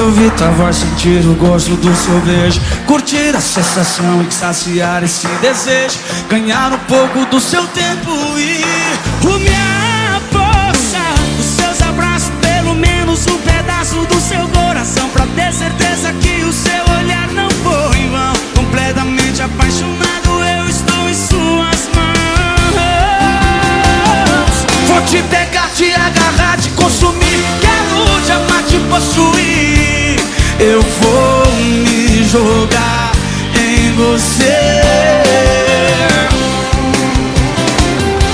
ouvir tua voz, sentir o gosto do seu beijo Curtir a sensação e saciar esse desejo Ganhar um pouco do seu tempo e o minha força Os seus abraços, pelo menos um pedaço do seu coração Pra ter certeza que o seu olhar não foi em vão. Completamente apaixonado, eu estou em suas mãos. Vou te pegar, te agarrar, te consumir. Quero te amar, te possuir Eu vou me jogar em você.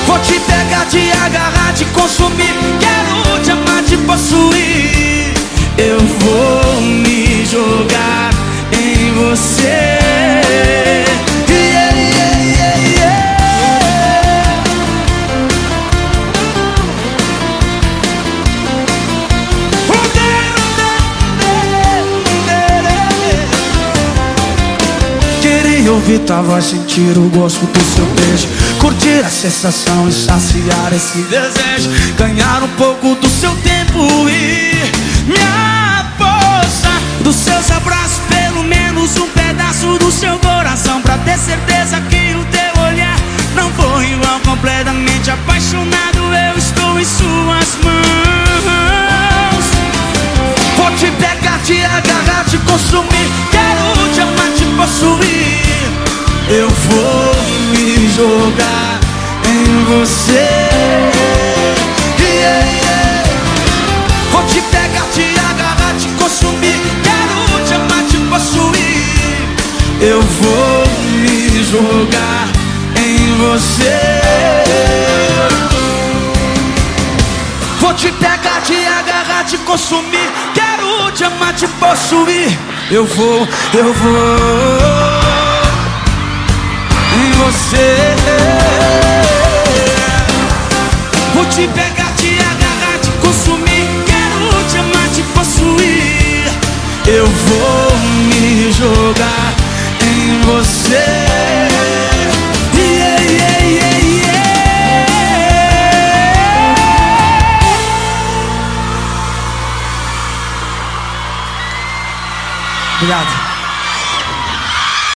Vou te pegar, te agarrar, te consumir. Quero te amar, te possuir. Eu vou Ouvir tua voz, sentir o gosto do seu beijo Curtir a sensação e saciar esse desejo Ganhar um pouco do seu tempo e minha força Dos seus abraços, pelo menos um pedaço do seu coração Pra ter certeza que o teu olhar não foi igual Completamente apaixonado, eu estou em suas mãos. Vou te pegar, te agarrar, te consumir Quero te amar, te possuir Eu vou me jogar em você. Yeah, yeah. Vou te pegar, te agarrar, te consumir. Quero te amar, te possuir. Eu vou me jogar em você te pegar, te agarrar, te consumir. Quero te amar, te possuir. Eu vou, eu vou Em você. Vou te pegar, te agarrar, te consumir. Quero te amar, te possuir. Eu vou me jogar Obrigado.